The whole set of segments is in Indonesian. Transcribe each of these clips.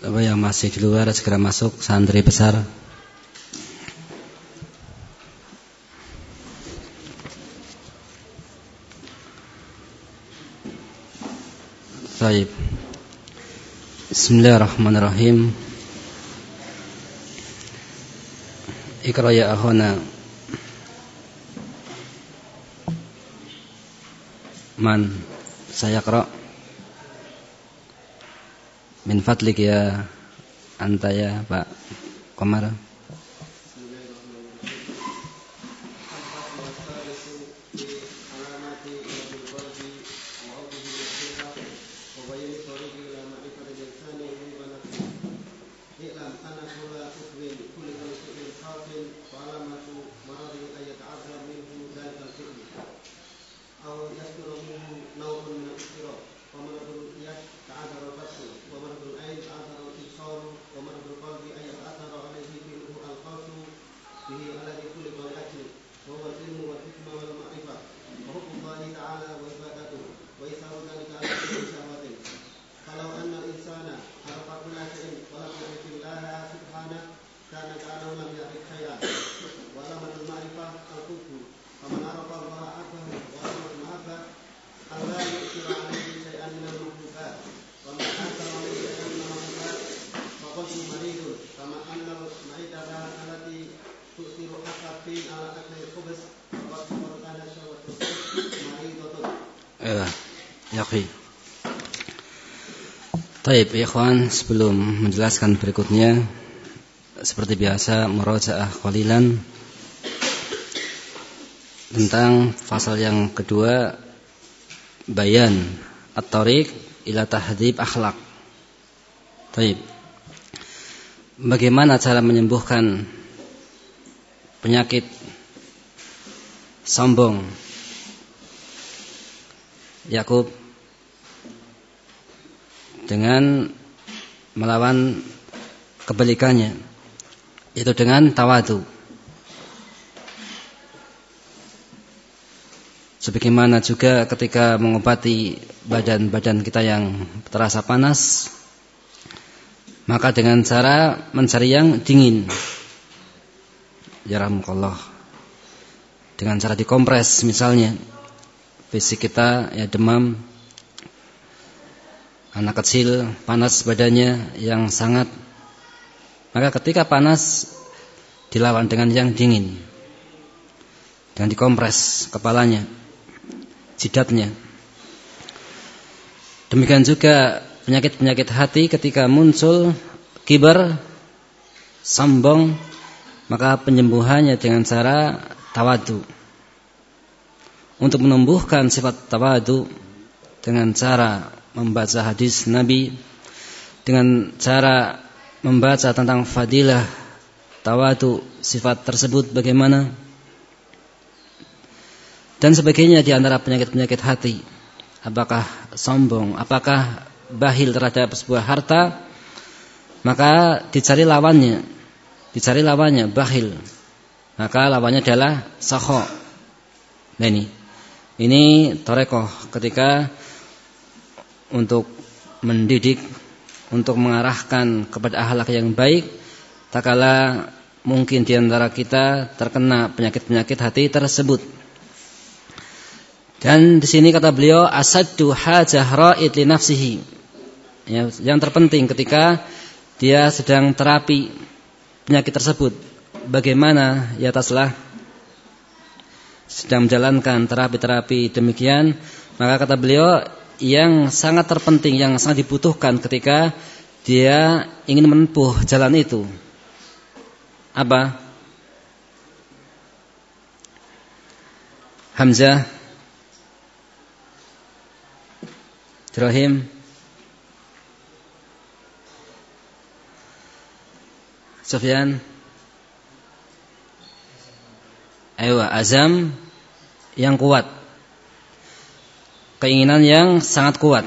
Apa yang masih di luar segera masuk santri besar. Baik. Bismillahirrahmanirrahim. Ikra ya akhana. Man saya kira min fadlik ya anta ya Pak Komar Baik, ikhwan, sebelum menjelaskan berikutnya seperti biasa murojaah qalilan tentang pasal yang kedua bayan at-tariq ila tahdhib akhlak. Baik. Bagaimana cara menyembuhkan penyakit sombong? Yakub dengan melawan kebalikannya itu dengan tawadu sebagaimana juga ketika mengobati badan-badan kita yang terasa panas maka dengan cara mencari yang dingin. Allah dengan cara dikompres misalnya fisik kita ya demam anak kecil panas badannya yang sangat maka ketika panas dilawan dengan yang dingin. Dengan dikompres kepalanya jidatnya. Demikian juga penyakit-penyakit hati ketika muncul kibar sombong maka penyembuhannya dengan cara tawadu. Untuk menumbuhkan sifat tawadu dengan cara membaca hadis Nabi dengan cara membaca tentang fadilah tawadu sifat tersebut bagaimana dan sebagainya di antara penyakit-penyakit hati. Apakah sombong? Apakah bahil terhadap sebuah harta? Maka dicari lawannya. Dicari lawannya bahil. Maka lawannya adalah saho nah ini. Ini torekoh ketika untuk mendidik, untuk mengarahkan kepada akhlak yang baik, tak kala mungkin di antara kita terkena penyakit-penyakit hati tersebut. Dan di sini kata beliau asaddu hajah ra'id li nafsihi. Ya, yang terpenting ketika dia sedang terapi penyakit tersebut. Bagaimana ya taslah sedang menjalankan terapi-terapi demikian, maka kata beliau yang sangat terpenting, yang sangat dibutuhkan ketika dia ingin menempuh jalan itu. Apa? Hamzah Ibrahim. Sufyan. Ayo azam yang kuat. Keinginan yang sangat kuat.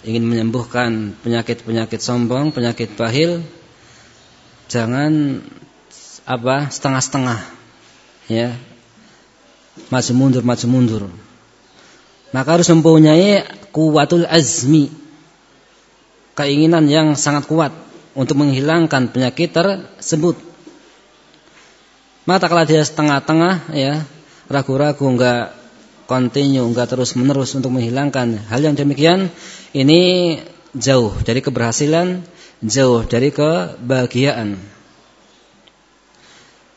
Ingin menyembuhkan penyakit-penyakit sombong, penyakit bahil, jangan apa setengah-setengah, ya, maju mundur, maju mundur. Maka harus mempunyai kuatul azmi, keinginan yang sangat kuat untuk menghilangkan penyakit tersebut. Mata kalau dia setengah-tengah ya, ragu-ragu enggak continue, enggak terus-menerus untuk menghilangkan hal yang demikian, ini jauh dari keberhasilan, jauh dari kebahagiaan.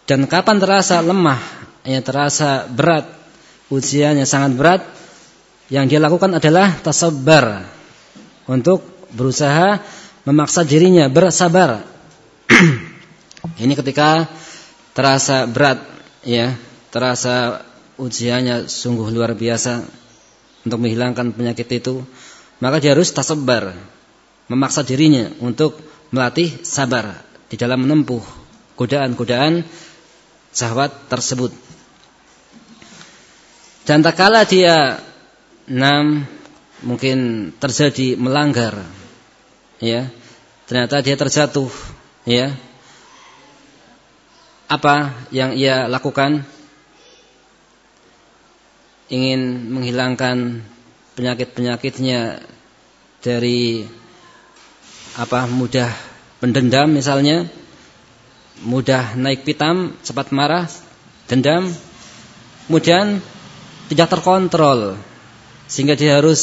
Dan kapan terasa lemah, ya terasa berat, ujiannya sangat berat, yang dia lakukan adalah tasabar untuk berusaha memaksa dirinya bersabar. Ini ketika terasa berat ya, terasa ujiannya sungguh luar biasa untuk menghilangkan penyakit itu, maka dia harus tasabar, memaksa dirinya untuk melatih sabar di dalam menempuh godaan-godaan syahwat tersebut. Dan tak kala dia enam mungkin terjadi melanggar ya. Ternyata dia terjatuh ya. Apa yang ia lakukan? Ingin menghilangkan penyakit-penyakitnya dari apa mudah pendendam misalnya mudah naik pitam cepat marah dendam kemudian tidak terkontrol sehingga dia harus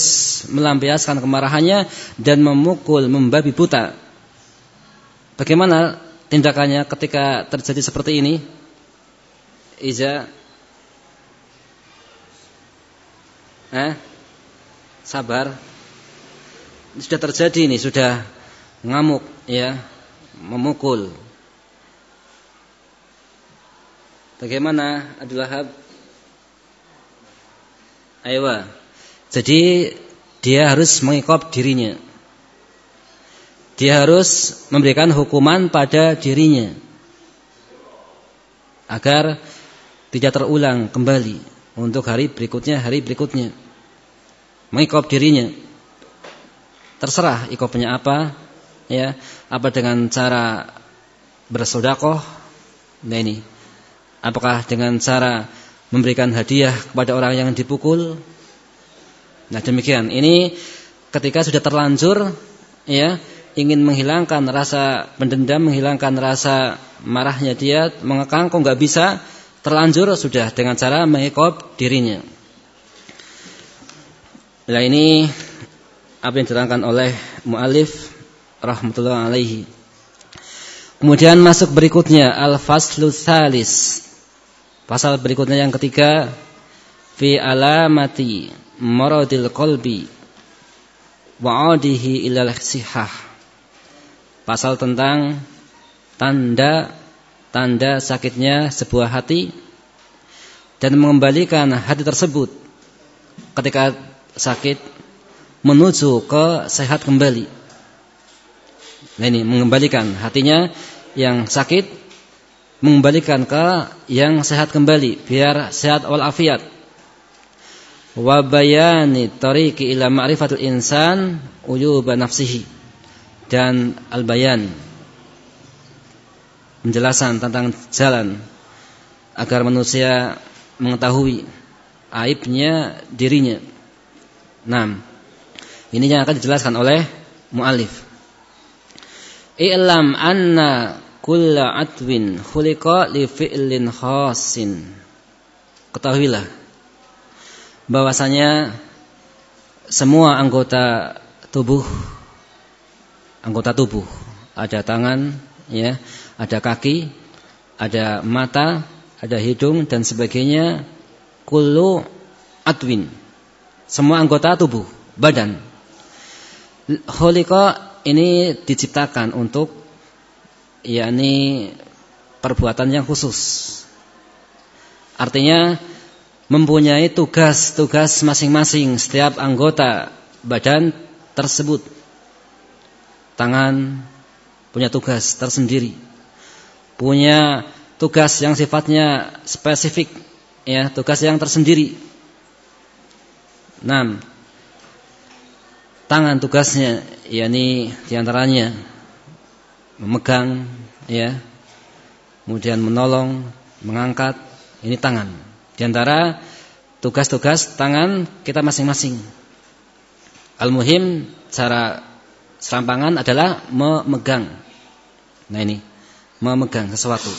melampiaskan kemarahannya dan memukul, membabi buta. Bagaimana tindakannya ketika terjadi seperti ini? Iza Eh? Sabar. Ini sudah terjadi ini, sudah ngamuk ya, memukul. Bagaimana Abdul Wahab? Ayo. Jadi dia harus mengikop dirinya. Dia harus memberikan hukuman pada dirinya. Agar tidak terulang kembali untuk hari berikutnya, hari berikutnya. Mengikop dirinya. Terserah ikopnya apa, ya, apa dengan cara bersodakoh, nah ini, apakah dengan cara memberikan hadiah kepada orang yang dipukul, Nah demikian. Ini ketika sudah terlanjur ya ingin menghilangkan rasa pendendam, menghilangkan rasa marahnya dia, mengekang kok nggak bisa, terlanjur sudah dengan cara mengikop dirinya. Nah ini apa yang diterangkan oleh mualif rahmatullah alaihi. Kemudian masuk berikutnya al-faslu thalis. Pasal berikutnya yang ketiga fi alamati maradil qalbi wa'adihi ilal sihah. Pasal tentang tanda tanda sakitnya sebuah hati dan mengembalikan hati tersebut ketika sakit menuju ke sehat kembali. Nah ini mengembalikan hatinya yang sakit mengembalikan ke yang sehat kembali biar sehat walafiat wa bayani tariqi ila ma'rifatul insan uyuba nafsihi dan al-bayan penjelasan tentang jalan agar manusia mengetahui aibnya dirinya. Nah, ini yang akan dijelaskan oleh muallif. I'lam anna kulla atwin khuliqa li fi'lin khasin. Ketahuilah bahwasanya semua anggota tubuh anggota tubuh ada tangan ya ada kaki ada mata ada hidung dan sebagainya kullu atwin. Semua anggota tubuh badan. Khuliqa ini diciptakan untuk yakni perbuatan yang khusus. Artinya mempunyai tugas-tugas masing-masing setiap anggota badan tersebut. Tangan punya tugas tersendiri. Punya tugas yang sifatnya spesifik, ya, tugas yang tersendiri. Enam. Tangan tugasnya yakni di antaranya memegang ya, kemudian menolong, mengangkat, ini tangan. Di antara tugas-tugas tangan kita masing-masing. Al-muhim cara Serampangan adalah memegang. Nah ini, memegang sesuatu.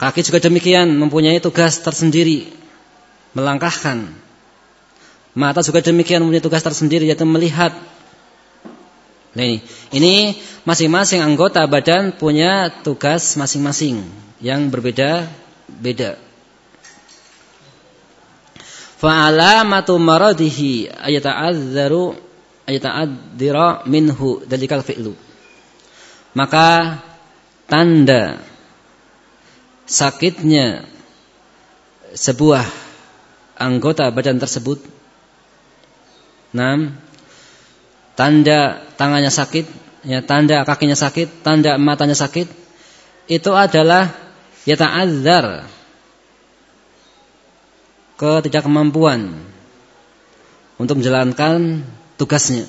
Kaki juga demikian mempunyai tugas tersendiri melangkahkan. Mata juga demikian mempunyai tugas tersendiri yaitu melihat. Nah ini, ini masing-masing anggota badan punya tugas masing-masing yang berbeda-beda. Fa'alamatu maradihi ayata'adzaru ayata'adzira minhu dalikal fi'lu. Maka tanda sakitnya sebuah anggota badan tersebut. Enam, tanda tangannya sakit, ya tanda kakinya sakit, tanda matanya sakit, itu adalah yata'adzar ketidakmampuan untuk menjalankan tugasnya.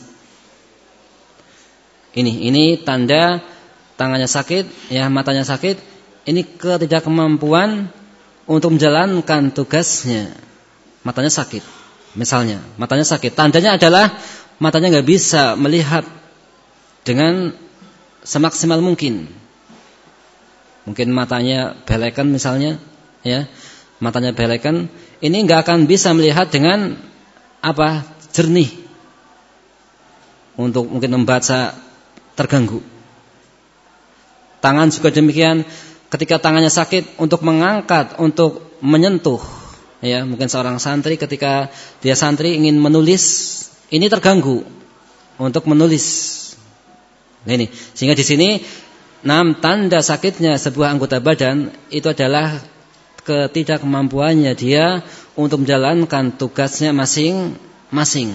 Ini ini tanda tangannya sakit, ya matanya sakit, ini ketidakmampuan untuk menjalankan tugasnya matanya sakit. Misalnya, matanya sakit. Tandanya adalah matanya nggak bisa melihat dengan semaksimal mungkin. Mungkin matanya belekan misalnya, ya, matanya belekan. Ini nggak akan bisa melihat dengan apa jernih untuk mungkin membaca terganggu. Tangan juga demikian. Ketika tangannya sakit untuk mengangkat, untuk menyentuh ya mungkin seorang santri ketika dia santri ingin menulis ini terganggu untuk menulis nah ini sehingga di sini enam tanda sakitnya sebuah anggota badan itu adalah ketidakmampuannya dia untuk menjalankan tugasnya masing-masing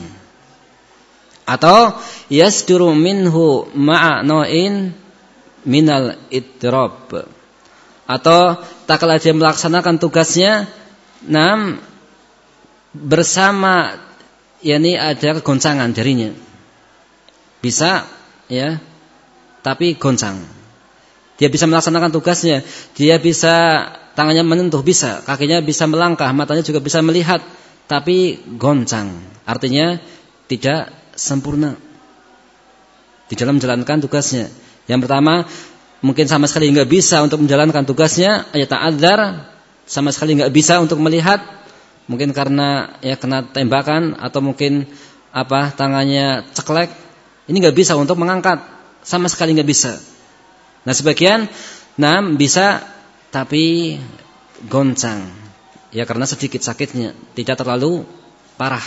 atau yasduru minhu ma'noin minal idrob atau tak kala dia melaksanakan tugasnya Nah, bersama yakni ada goncangan darinya. Bisa ya, tapi goncang. Dia bisa melaksanakan tugasnya, dia bisa tangannya menyentuh bisa, kakinya bisa melangkah, matanya juga bisa melihat, tapi goncang. Artinya tidak sempurna. Di dalam menjalankan tugasnya. Yang pertama, mungkin sama sekali nggak bisa untuk menjalankan tugasnya, ayat ta'adzar, sama sekali nggak bisa untuk melihat. Mungkin karena ya kena tembakan atau mungkin apa tangannya ceklek. Ini nggak bisa untuk mengangkat. Sama sekali nggak bisa nah sebagian nah bisa tapi goncang. Ya karena sedikit sakitnya tidak terlalu parah.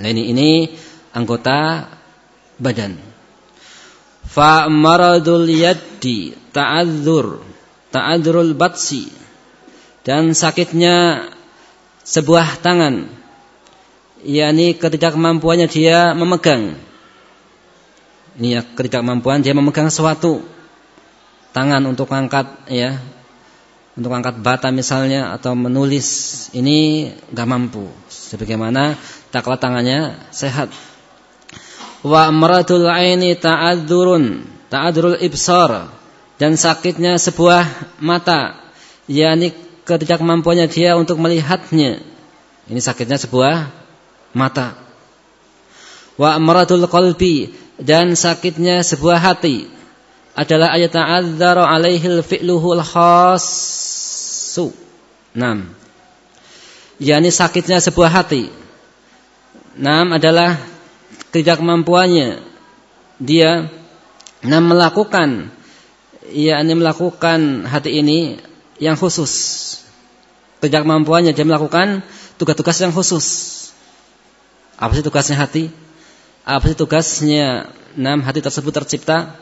Nah ini ini anggota badan. Fa maradul yaddi ta'adzur ta'adrul batsi. Dan sakitnya sebuah tangan yakni ketidakmampuannya dia memegang ya ketidakmampuan dia memegang sesuatu tangan untuk angkat ya untuk angkat bata misalnya atau menulis ini nggak mampu. Sebagaimana takwa tangannya sehat. Wa amradul aini ta'adzurun ta'adzurul ibsar dan sakitnya sebuah mata. Yakni ketidakmampuannya dia untuk melihatnya ini sakitnya sebuah mata. Wa amradul qalbi dan sakitnya sebuah hati adalah ayat ta'adzzaru alaihil fi'luhul khassu. Nam. yakni sakitnya sebuah hati. Nam adalah ketidakmampuannya dia nam melakukan yakni melakukan hati ini yang khusus. Tidak mampuannya dia melakukan tugas-tugas yang khusus. Apa sih tugasnya hati? Apa sih tugasnya enam hati tersebut tercipta?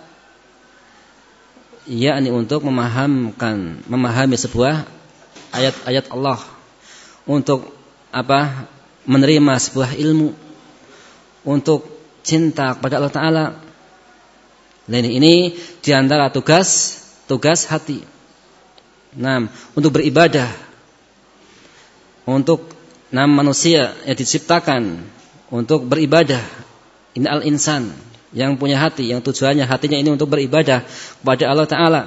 yakni untuk memahamkan, memahami sebuah ayat-ayat Allah untuk apa? menerima sebuah ilmu untuk cinta kepada Allah taala Nah ini, di antara tugas tugas hati. Nah, untuk beribadah, untuk nam manusia yang diciptakan untuk beribadah. Ini al insan yang punya hati, yang tujuannya hatinya ini untuk beribadah kepada Allah Taala.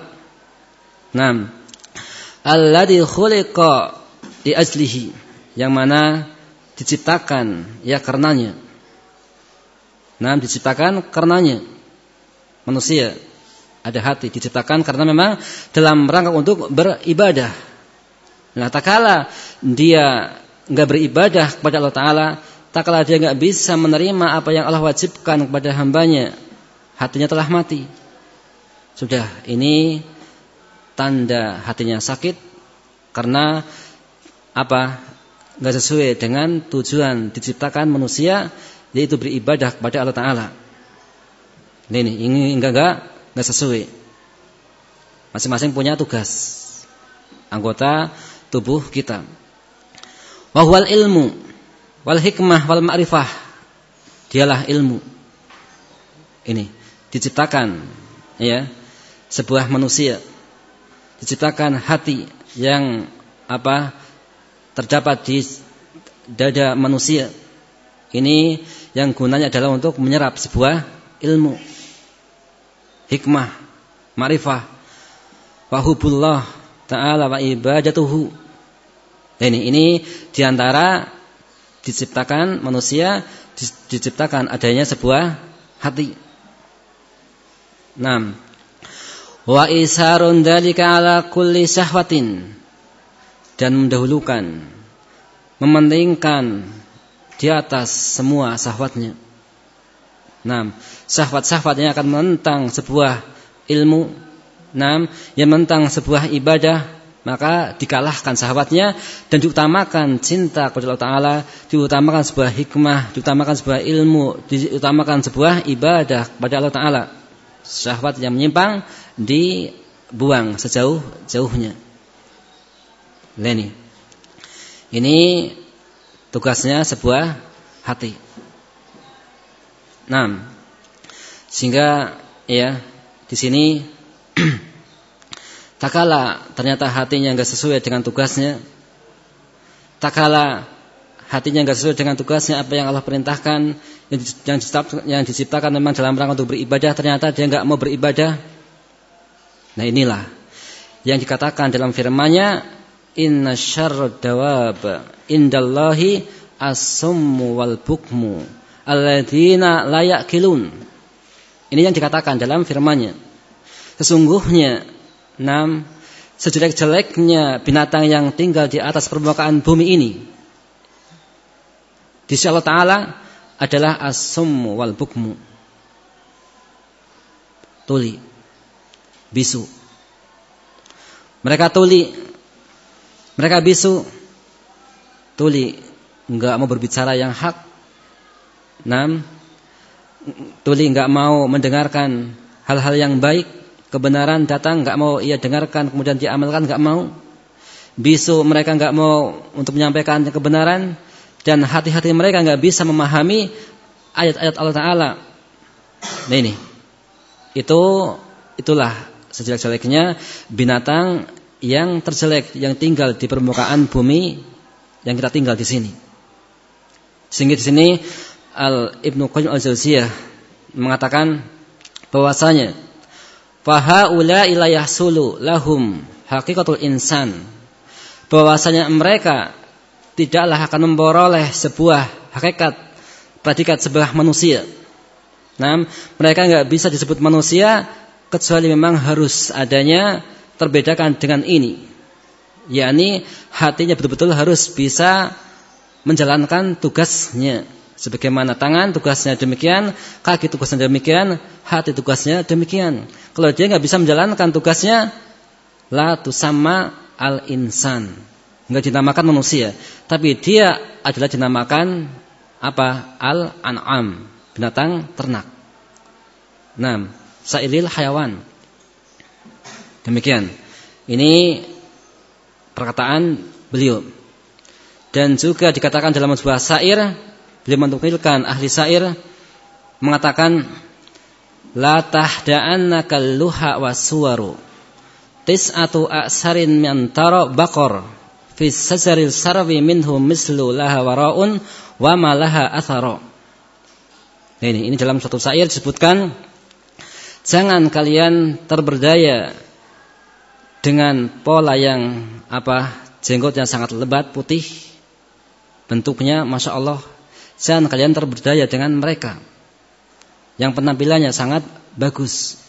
Nah, alladhi khuliqa di ajlihi yang mana diciptakan ya karenanya. Nah, diciptakan karenanya manusia ada hati diciptakan karena memang dalam rangka untuk beribadah. Nah, tak kala dia nggak beribadah kepada Allah Taala, tak kala dia nggak bisa menerima apa yang Allah wajibkan kepada hambanya, hatinya telah mati. Sudah, ini tanda hatinya sakit karena apa? Nggak sesuai dengan tujuan diciptakan manusia yaitu beribadah kepada Allah Taala. Ini, ini, enggak enggak enggak sesuai. Masing-masing punya tugas anggota tubuh kita. Wahwal ilmu wal hikmah wal ma'rifah. Dialah ilmu. Ini diciptakan ya sebuah manusia diciptakan hati yang apa terdapat di dada manusia ini yang gunanya adalah untuk menyerap sebuah ilmu, hikmah, marifah, wahubullah ta'ala wa ibadatuhu. Ini ini di antara diciptakan manusia diciptakan adanya sebuah hati. Nam. Wa isarun dalika ala kulli syahwatin dan mendahulukan mementingkan di atas semua syahwatnya. Nah, syahwat-syahwat yang akan menentang sebuah ilmu, nah, yang menentang sebuah ibadah, maka dikalahkan syahwatnya dan diutamakan cinta kepada Allah Taala, diutamakan sebuah hikmah, diutamakan sebuah ilmu, diutamakan sebuah ibadah kepada Allah Taala. Syahwat yang menyimpang dibuang sejauh-jauhnya. Leni. Ini tugasnya sebuah hati. Nah, sehingga ya di sini tak kala ternyata hatinya nggak sesuai dengan tugasnya, tak kala hatinya nggak sesuai dengan tugasnya apa yang Allah perintahkan yang, yang, diciptakan, memang dalam rangka untuk beribadah ternyata dia nggak mau beribadah. Nah inilah yang dikatakan dalam firman-Nya inna syarrad dawab indallahi as-summu wal bukmu alladzina la yaqilun. Ini yang dikatakan dalam firman-Nya. Sesungguhnya enam sejelek-jeleknya binatang yang tinggal di atas permukaan bumi ini di sisi Allah Ta'ala adalah as-summu wal bukmu. Tuli. Bisu. Mereka tuli. Mereka bisu tuli nggak mau berbicara yang hak. Enam, tuli nggak mau mendengarkan hal-hal yang baik, kebenaran datang nggak mau ia dengarkan kemudian diamalkan nggak mau. Bisu mereka nggak mau untuk menyampaikan kebenaran dan hati-hati mereka nggak bisa memahami ayat-ayat Allah Taala. Nah ini, itu itulah sejelek-jeleknya binatang yang terjelek yang tinggal di permukaan bumi yang kita tinggal di sini. Sehingga di sini Al Ibnu Qayyim Al Jauziyah mengatakan bahwasanya fahaula ila yahsulu lahum haqiqatul insan bahwasanya mereka tidaklah akan memperoleh sebuah hakikat predikat sebuah manusia. Nah, mereka nggak bisa disebut manusia kecuali memang harus adanya terbedakan dengan ini yakni hatinya betul-betul harus bisa menjalankan tugasnya. Sebagaimana tangan tugasnya demikian, kaki tugasnya demikian, hati tugasnya demikian. Kalau dia nggak bisa menjalankan tugasnya, la sama al insan. Nggak dinamakan manusia, tapi dia adalah dinamakan apa? Al an'am, binatang ternak. Nah, sairil hayawan. Demikian. Ini perkataan beliau. Dan juga dikatakan dalam sebuah syair, beliau menukilkan ahli syair mengatakan la tahda'annaka luha wasuwaru tis'atu a'sarin min tara baqar fi sajaril sarwi minhu mislu laha wara'un wa ma laha athara. Ini ini dalam satu syair disebutkan jangan kalian terberdaya dengan pola yang apa jenggot yang sangat lebat putih bentuknya masya Allah jangan kalian terberdaya dengan mereka yang penampilannya sangat bagus.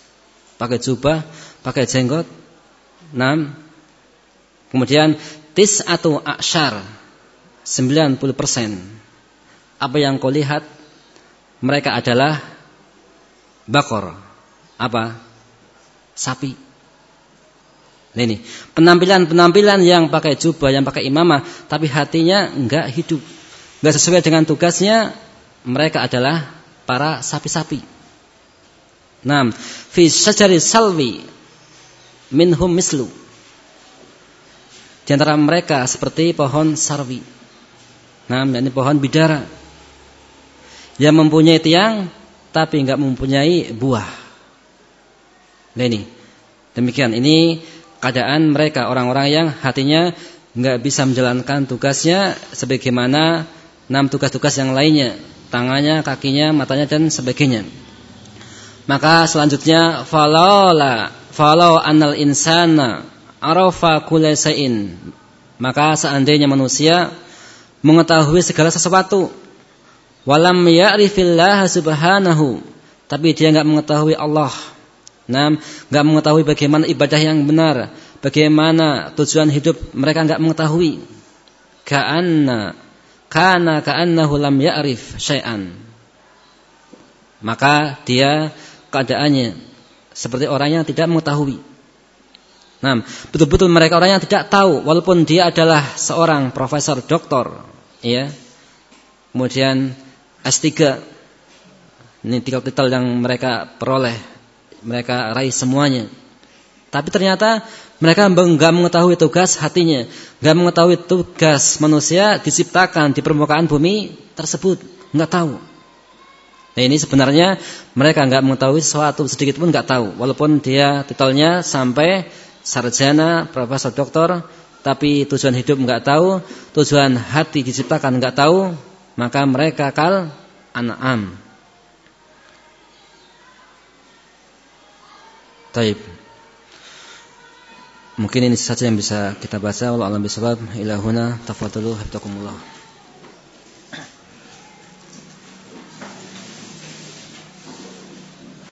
Pakai jubah, pakai jenggot. Enam. Kemudian tis atau aksyar 90%. Apa yang kau lihat mereka adalah bakor. Apa? Sapi. Nah ini, penampilan-penampilan yang pakai jubah, yang pakai imamah, tapi hatinya enggak hidup. Enggak sesuai dengan tugasnya, mereka adalah para sapi-sapi. Nah, fi syajari salwi minhum mislu. Di antara mereka seperti pohon sarwi. Nah, ini pohon bidara. Yang mempunyai tiang tapi enggak mempunyai buah. Nah ini. Demikian ini keadaan mereka orang-orang yang hatinya enggak bisa menjalankan tugasnya sebagaimana enam tugas-tugas yang lainnya tangannya, kakinya, matanya dan sebagainya. Maka selanjutnya falaula falau anal insana arafa kullasain. Maka seandainya manusia mengetahui segala sesuatu walam ya'rifillah subhanahu tapi dia enggak mengetahui Allah. Nah, enggak mengetahui bagaimana ibadah yang benar, bagaimana tujuan hidup mereka enggak mengetahui. Ka'anna kana ka'annahu lam ya'rif syai'an. Maka dia keadaannya seperti orang yang tidak mengetahui. Nah, betul-betul mereka orang yang tidak tahu walaupun dia adalah seorang profesor doktor, ya. Kemudian S3 ini titel-titel yang mereka peroleh, mereka raih semuanya. Tapi ternyata mereka enggak mengetahui tugas hatinya, enggak mengetahui tugas manusia diciptakan di permukaan bumi tersebut, enggak tahu. Nah ini sebenarnya mereka enggak mengetahui sesuatu sedikit pun enggak tahu, walaupun dia titelnya sampai sarjana, profesor, doktor, tapi tujuan hidup enggak tahu, tujuan hati diciptakan enggak tahu, maka mereka kal an'am. Taib. Mungkin ini saja yang bisa kita baca. Allah alam bisawab. Ilahuna tafadhalu habtakumullah.